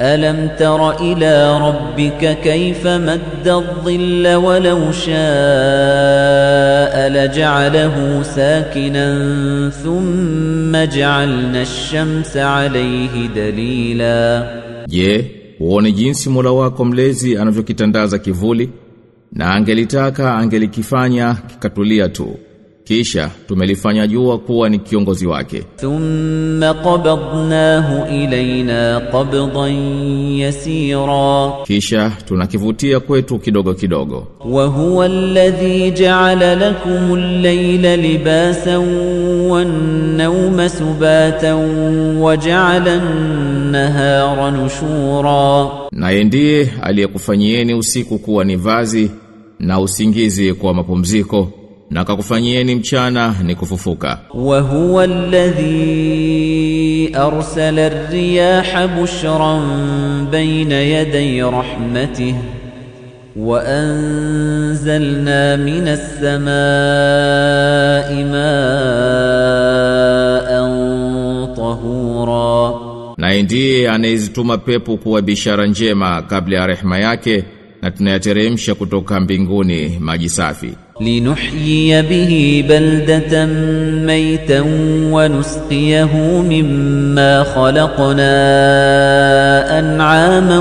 أَلَمْ تَرَ إِلَى رَبِّكَ كَيْفَ مَدَّ الظِّلَّ وَلَوْ شَاءَ لَجَعَلَهُ سَاكِنًا ثُمَّ جَعَلْنَا الشَّمْسَ عَلَيْهِ دَلِيلًا Je, uone jinsi Mola wako mlezi anavyokitandaza kivuli na angelitaka angelikifanya kikatulia tu. kisha tumelifanya jua kuwa ni kiongozi wake. Thumma qabadnahu ilayna qabdan yasira. Kisha tunakivutia kwetu kidogo kidogo. Wa huwa alladhi ja'ala lakum al-layla libasan wan-nawma subatan wa ja'ala an-nahara nushura. Na ndiye aliyekufanyieni usiku kuwa ni vazi na usingizi kwa mapumziko na kakufanyieni mchana ni kufufuka. Wa huwa alladhi arsala ar-riyaha bushran bayna yaday rahmatihi wa anzalna minas samaa'i ma'an tahura, na ndiye anayezituma pepo kuwa bishara njema kabla ya rehema yake na tunayateremsha kutoka mbinguni maji safi لنحيي به بلدة ميتا ونسقيه مما خلقنا أنعاما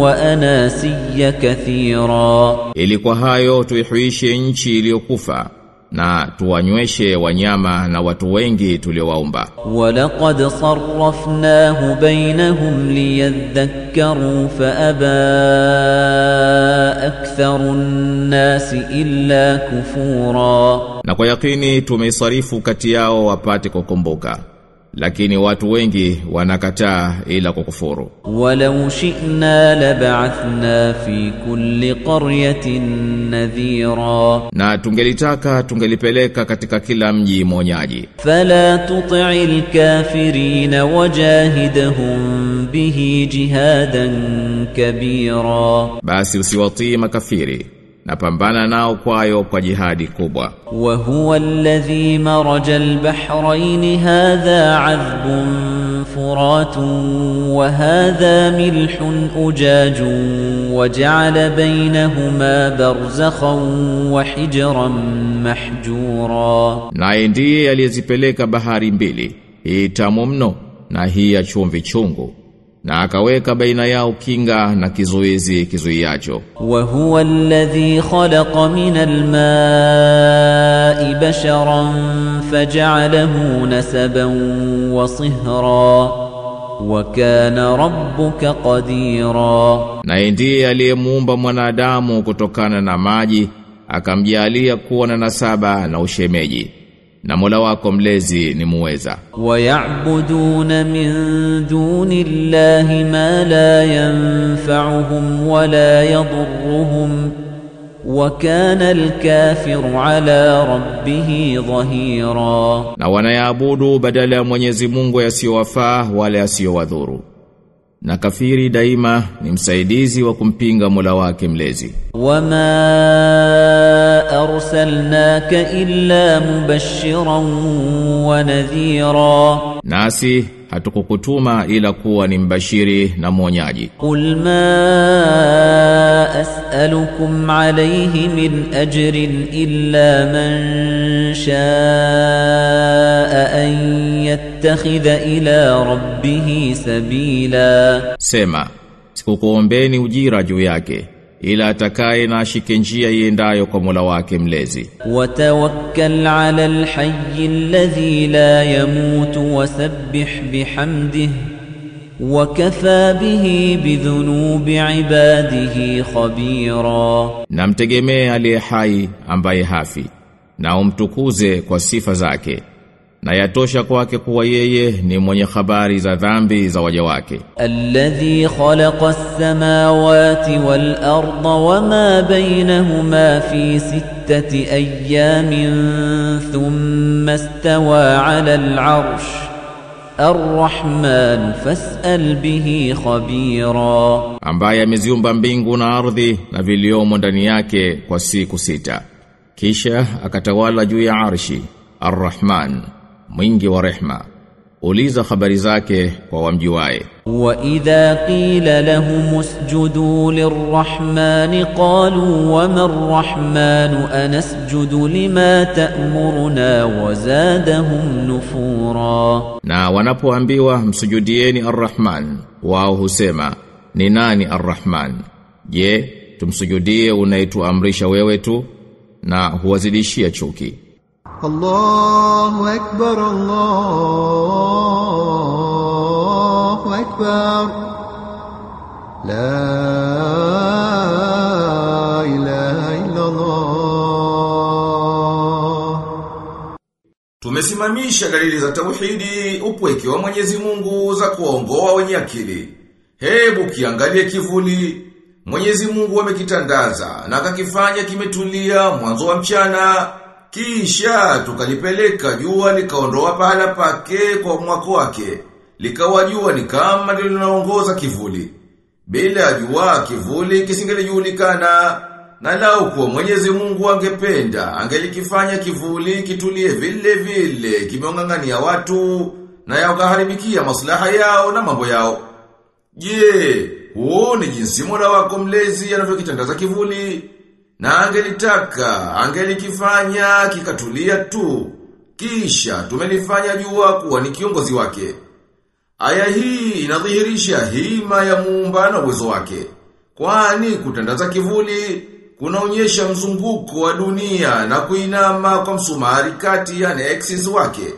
وأناسيا كثيرا. Kwa hayo tuihuishe nchi iliyokufa. na tuwanyweshe wanyama na watu wengi tuliowaumba. Walaqad sarrafnahu bainahum liyadhakkaru fa aba aktharun nasi illa kufura, na kwa yakini tumeisarifu kati yao wapate kukumbuka lakini watu wengi wanakataa ila kukufuru. Walau shi'na lab'athna fi kulli qaryatin nadhira, na tungelitaka tungelipeleka katika kila mji mwonyaji. Fala tuti'il kafirin wajahidhum bihi jihadan kabira, basi usiwatii makafiri apambana nao kwayo kwa jihadi kubwa. Wa huwa alladhi maraja albahrain hadha adhbun furatun wa hadha milhun ujajun waja'ala bainahuma barzakhan wa hijran mahjura. Naye ndiye aliyezipeleka bahari mbili hii tamu mno na hii ya chumvi chungu na akaweka baina yao kinga na kizuizi kizuiacho. wa huwa alladhi khalaqa min alma'i basharan faj'alahu nasaban wa sihra wa kana rabbuka qadira, na ndiye aliyemuumba mwanadamu kutokana na maji akamjalia kuwa na nasaba na ushemeji na Mola wako mlezi ni muweza. Wayabuduna min duni llahi ma la yanfa'uhum wa la yadhurruhum wa kana alkafiru ala rabbih dhahira, na wanayaabudu badala ya Mwenyezi Mungu yasiyowafaa wala yasiyowadhuru na kafiri daima ni msaidizi wa kumpinga Mola wake mlezi. Wama arsalnaka illa mubashiran wa nadhira. Nasi hatukukutuma ila kuwa ni mbashiri na mwonyaji. Qul ما أسألكم عليه من أجر إلا من شاء أن يتخذ إلى ربه سبيلا Sema, sikukuombeni ujira juu yake, ila atakaye na ashike njia iendayo kwa Mola wake mlezi. وتوكل على الحي الذي لا يموت وسبح بحمده وكفى به بذنوب عباده خبيرا Na mtegemee aliye hai ambaye hafi, na umtukuze kwa sifa zake. Na yatosha kwake kuwa yeye ni mwenye habari za dhambi za waja wake. الذي خلق السماوات والأرض وما بينهما في ستة أيام ثم استوى على العرش Ar-Rahman fas'al bihi khabira, ambaye ameziumba mbingu na ardhi na viliomo ndani yake kwa siku sita, kisha akatawala juu ya arshi. arrahman mwingi wa rehma uliza habari zake kwa wamjuae wa idha qila lahum usjudu lirrahman qalu wama rahman anasjudu lima ta'muruna wa zadahum nufura. Na wanapoambiwa msujudieni arrahman wao husema ni nani arrahman? Je tumsujudie unayetuamrisha wewe tu na huwazidishia chuki? الله أكبر الله أكبر لا إله إلا الله Tumesimamisha dalili za tauhidi upweke wa Mwenyezi Mungu za kuongoa wenye akili. Hebu kiangalie kivuli. Mwenyezi Mungu amekitandaza na akakifanya kimetulia mwanzo wa mchana. Kisha tukalipeleka jua likaondoa pahala pake kwa mwako wake. Likawa jua ni kama lilinaongoza linaongoza kivuli. Bila jua kivuli kisingelijulikana na lau kuwa Mwenyezi Mungu angependa angelikifanya kivuli kitulie vile vile kimeongangania watu na yakaharibikia maslaha yao na mambo yao. Je, huoni jinsi Mola wako mlezi anavyokitandaza kivuli? Na angelitaka angelikifanya kikatulia tu. Kisha tumelifanya jua kuwa ni kiongozi wake. Aya hii inadhihirisha hima ya muumba na uwezo wake. Kwani kutandaza kivuli kunaonyesha mzunguko wa dunia na kuinama kwa msumari kati ya axis wake.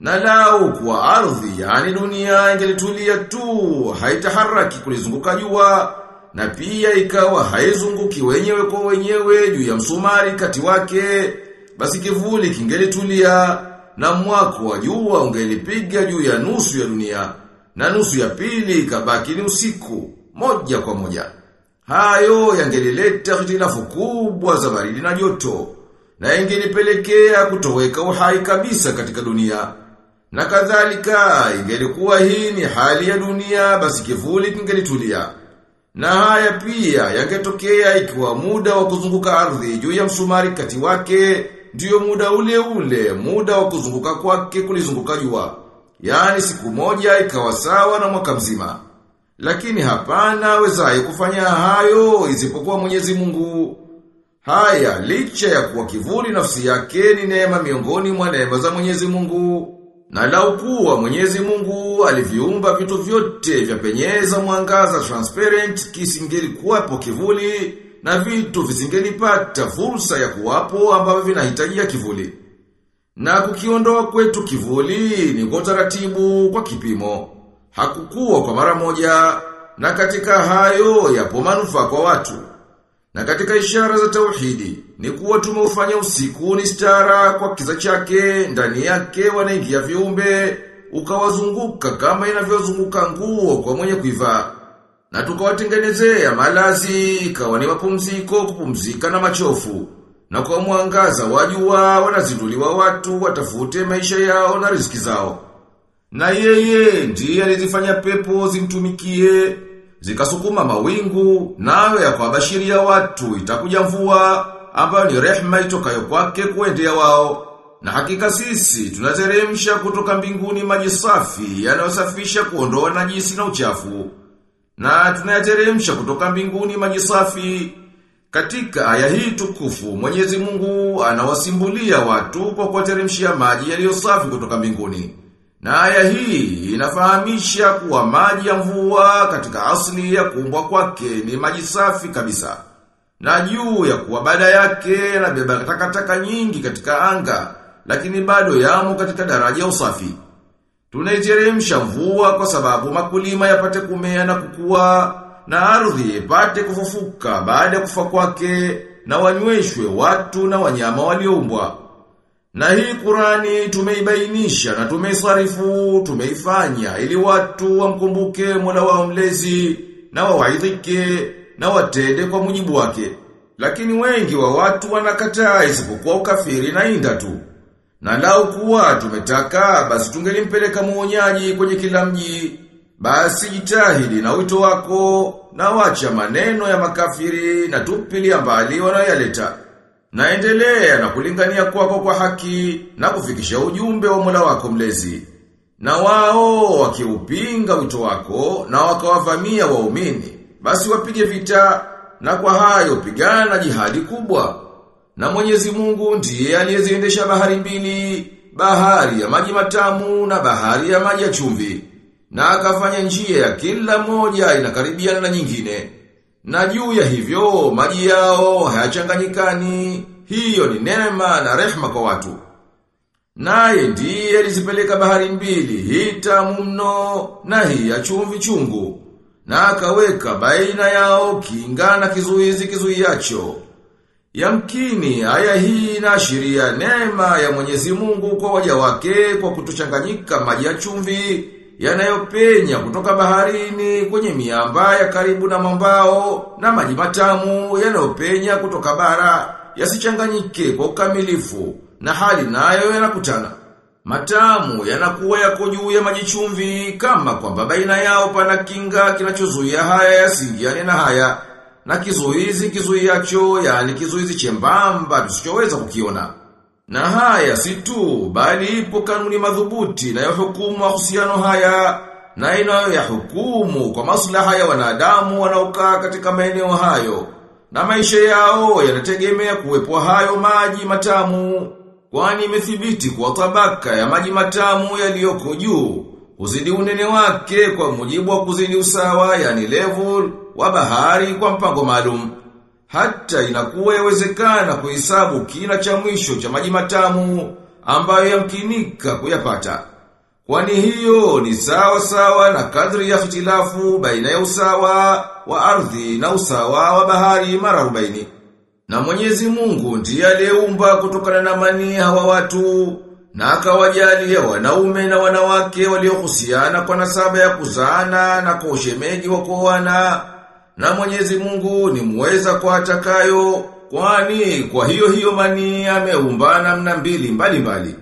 Na lau kwa ardhi, yani dunia ingelitulia tu, haitaharaki kulizunguka jua, na pia ikawa haizunguki wenyewe kwa wenyewe juu ya msumari kati wake, basi kivuli kingelitulia, na mwako wa jua ungelipiga juu ya nusu ya dunia, na nusu ya pili ikabaki ni usiku, moja kwa moja. Hayo yangelileta hitilafu kubwa za baridi na joto, na ingelipelekea kutoweka uhai kabisa katika dunia. Na kadhalika ingelikuwa hii ni hali ya dunia basi kivuli kingelitulia. Na haya pia yangetokea ikiwa muda wa kuzunguka ardhi juu ya msumari kati wake ndiyo muda ule ule, muda wa kuzunguka kwake kulizunguka jua. Yaani siku moja ikawa sawa na mwaka mzima. Lakini hapana wezaye kufanya hayo isipokuwa Mwenyezi Mungu. Haya licha ya kuwa kivuli nafsi yake ni neema miongoni mwa neema za Mwenyezi Mungu. Na lau kuwa Mwenyezi Mungu aliviumba vitu vyote vya penyeza mwangaza transparent kisingeli kuwapo kivuli na vitu visingelipata fursa ya kuwapo ambavyo vinahitajia kivuli. Na kukiondoa kwetu kivuli ni kwa taratibu kwa kipimo. Hakukuwa kwa mara moja na katika hayo yapo manufaa kwa watu. Na katika ishara za tauhidi ni kuwa tumeufanya usiku ni stara kwa kiza chake, ndani yake wanaingia viumbe, ukawazunguka kama inavyozunguka nguo kwa mwenye kuivaa. Na tukawatengenezea malazi, ikawa ni mapumziko kupumzika na machofu. Na kwa mwangaza wa jua wanazinduliwa watu watafute maisha yao na riziki zao. Na yeye ndiye alizifanya pepo zimtumikie, zikasukuma mawingu, nayo ya kuwabashiria watu itakuja mvua, ambayo ni rehema itokayo kwake kuendea wao. Na hakika sisi tunateremsha kutoka mbinguni maji safi yanayosafisha kuondoa najisi na uchafu. Na tunayateremsha kutoka mbinguni maji safi. Katika aya hii tukufu, Mwenyezi Mungu anawasimbulia watu kwa kuwateremshia maji yaliyo safi kutoka mbinguni. Na aya hii inafahamisha kuwa maji ya mvua katika asli ya kuumbwa kwake ni maji safi kabisa. Na juu ya kuwa baada yake yanabeba takataka nyingi katika anga, lakini bado yamo katika daraja ya usafi. Tunaiteremsha mvua kwa sababu makulima yapate kumea na kukua, na ardhi ipate kufufuka baada ya kufa kwake, na wanyweshwe watu na wanyama walioumbwa. Na hii Qurani tumeibainisha na tumeisarifu, tumeifanya ili watu wamkumbuke Mola wao mlezi na wawaidhike na watende kwa mujibu wake. Lakini wengi wa watu wanakataa isipokuwa ukafiri na inda tu. Na lau kuwa tumetaka basi tungelimpeleka muonyaji kwenye kila mji. Basi jitahidi na wito wako na wacha maneno ya makafiri na tupilia mbali wanayoyaleta. Naendelea na kulingania kwako kwa haki na kufikisha ujumbe wa Mola wako mlezi. Na wao wakiupinga wito wako na wakawavamia waumini, basi wapige vita na kwa hayo pigana jihadi kubwa. Na Mwenyezi Mungu ndiye aliyeziendesha bahari mbili, bahari ya maji matamu na bahari ya maji ya chumvi. Na akafanya njia ya kila moja inakaribiana na nyingine. Na juu ya hivyo maji yao hayachanganyikani. Hiyo ni neema na rehma kwa watu. Naye ndiye alizipeleka bahari mbili, hii tamu mno na hii ya chumvi chungu. Na akaweka baina yao kinga na kizuizi kizuiacho. Yamkini aya hii inaashiria neema ya Mwenyezi Mungu kwa waja wake kwa kutochanganyika maji ya chumvi yanayopenya kutoka baharini kwenye miamba ya karibu na mambao na maji matamu yanayopenya kutoka bara yasichanganyike kwa ukamilifu na hali nayo yanakutana. Matamu yanakuwa yako juu ya maji chumvi kama kwamba baina yao pana kinga kinachozuia haya yasingiane na haya na kizuizi kizuiacho yani kizuizi chembamba tusichoweza kukiona. Na haya si tu bali ipo kanuni madhubuti na yahukumu mahusiano haya na inayo yahukumu kwa maslaha ya wanadamu wanaokaa katika maeneo hayo. Na maisha yao yanategemea kuwepo hayo maji matamu kwani imethibiti kwa tabaka ya maji matamu yaliyoko juu uzidi unene wake kwa mujibu wa kuzidi usawa yani level wa bahari kwa mpango maalum. Hata inakuwa yawezekana kuhesabu kina cha mwisho cha maji matamu ambayo yamkinika kuyapata. Kwani hiyo ni sawa sawa na kadri ya ikhtilafu baina ya usawa wa ardhi na usawa wa bahari mara 40. Na Mwenyezi Mungu ndiye aliyeumba kutokana na mani hawa watu na akawajalia wanaume na wanawake waliohusiana kwa nasaba ya kuzaana na kwa ushemeji wa kuoana na Mwenyezi Mungu ni muweza kwa atakayo kwani kwa hiyo hiyo mani ameumba namna mbili mbali mbali.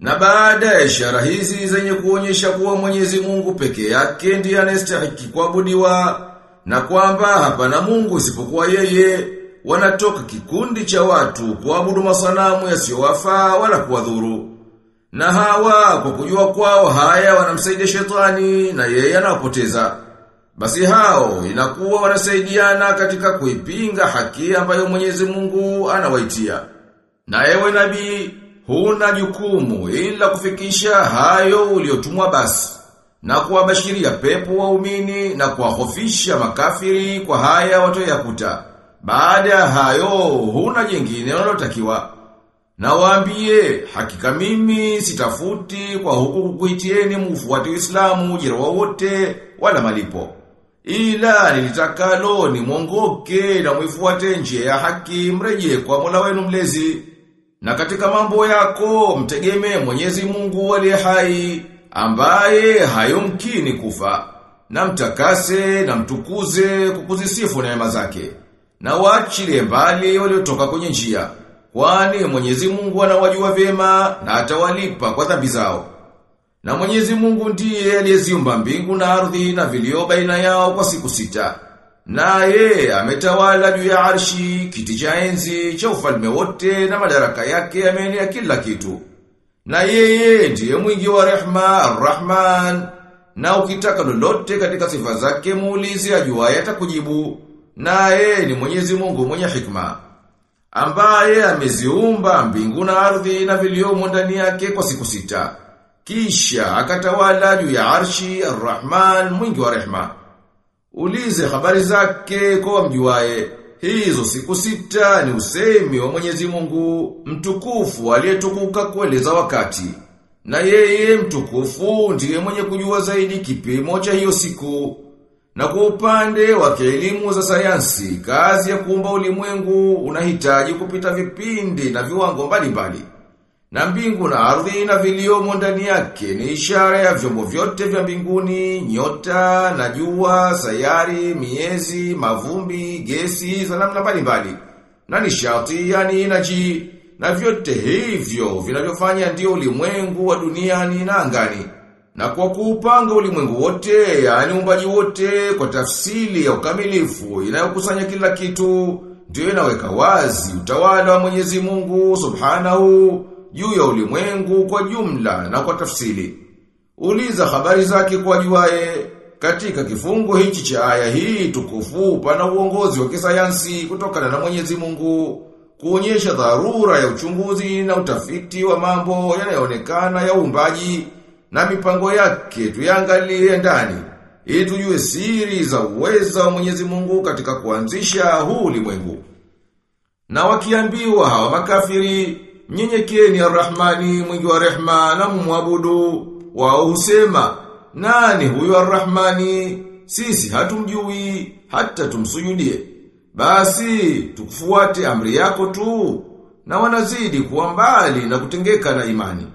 Na baada ya ishara hizi zenye kuonyesha kuwa Mwenyezi Mungu peke yake ndiye anastahiki kuabudiwa na kwamba hapana Mungu isipokuwa yeye wanatoka kikundi cha watu kuabudu masanamu yasiyowafaa wala kuwadhuru. Na hawa kwa kujua kwao haya wanamsaidia shetani na yeye anawapoteza. Basi hao inakuwa wanasaidiana katika kuipinga haki ambayo Mwenyezi Mungu anawaitia. Na ewe nabii huna jukumu ila kufikisha hayo uliotumwa basi na kuwabashiria pepo waumini na kuwahofisha makafiri kwa haya watoyakuta. Baada ya hayo huna jingine unalotakiwa. Na waambie hakika mimi sitafuti kwa huku kukuitieni mufuate Uislamu ujira wowote wala malipo. Ila nilitakalo ni mwongoke na mwifuate njia ya haki mreje kwa Mola wenu mlezi. Na katika mambo yako mtegeme Mwenyezi Mungu aliye hai ambaye hayomkini kufa. Na mtakase na mtukuze kukuzisifu neema zake. Na waachilie mbali waliotoka kwenye njia. Kwani Mwenyezi Mungu anawajua vyema na atawalipa kwa dhambi zao. Na Mwenyezi Mungu ndiye aliyeziumba mbingu na ardhi na vilio baina yao kwa siku sita. Na Naye ametawala juu ya arshi, kiti cha enzi, cha ufalme wote na madaraka yake yameenea kila kitu. Na yeye ndiye mwingi wa rehma, Ar-Rahman. Na ukitaka lolote katika sifa zake muulize ajuaye atakujibu. Naye ni Mwenyezi Mungu mwenye hikma ambaye ameziumba mbingu na ardhi na viliomo ndani yake kwa siku sita. Kisha akatawala juu ya arshi Ar-Rahman mwingi wa rehma. Ulize habari zake kwa mjuaye. Hizo siku sita ni usemi wa Mwenyezi Mungu mtukufu aliyetukuka kueleza wakati. Na yeye mtukufu ndiye mwenye kujua zaidi kipimo cha hiyo siku. Na kwa upande wa elimu za sayansi, kazi ya kuumba ulimwengu unahitaji kupita vipindi na viwango mbalimbali. Na mbingu na ardhi na viliomo ndani yake ni ishara ya vyombo vyote vya mbinguni, nyota, na jua, sayari, miezi, mavumbi, gesi za namna mbalimbali. Na nishati yani inaji na vyote hivyo vinavyofanya ndio ulimwengu wa duniani na angani. Na kwa kuupanga ulimwengu wote, yani umbaji wote kwa tafsili ya ukamilifu inayokusanya kila kitu, ndio inaweka wazi utawala wa Mwenyezi Mungu Subhanahu juu ya ulimwengu kwa jumla na kwa tafsili. Uliza habari zake kwa juae. Katika kifungu hichi cha aya hii tukufu pana uongozi wa kisayansi kutokana na Mwenyezi Mungu kuonyesha dharura ya uchunguzi na utafiti wa mambo yanayoonekana ya uumbaji na mipango yake tuyangalie ndani ili tujue siri za uweza wa Mwenyezi Mungu katika kuanzisha huu ulimwengu. Na wakiambiwa hawa makafiri, nyenyekeni arrahmani mwingi wa rehma na mumwabudu, wao husema, nani huyu arrahmani Sisi hatumjui hata tumsujudie. Basi tukufuate amri yako tu na wanazidi kuwa mbali na kutengeka na imani.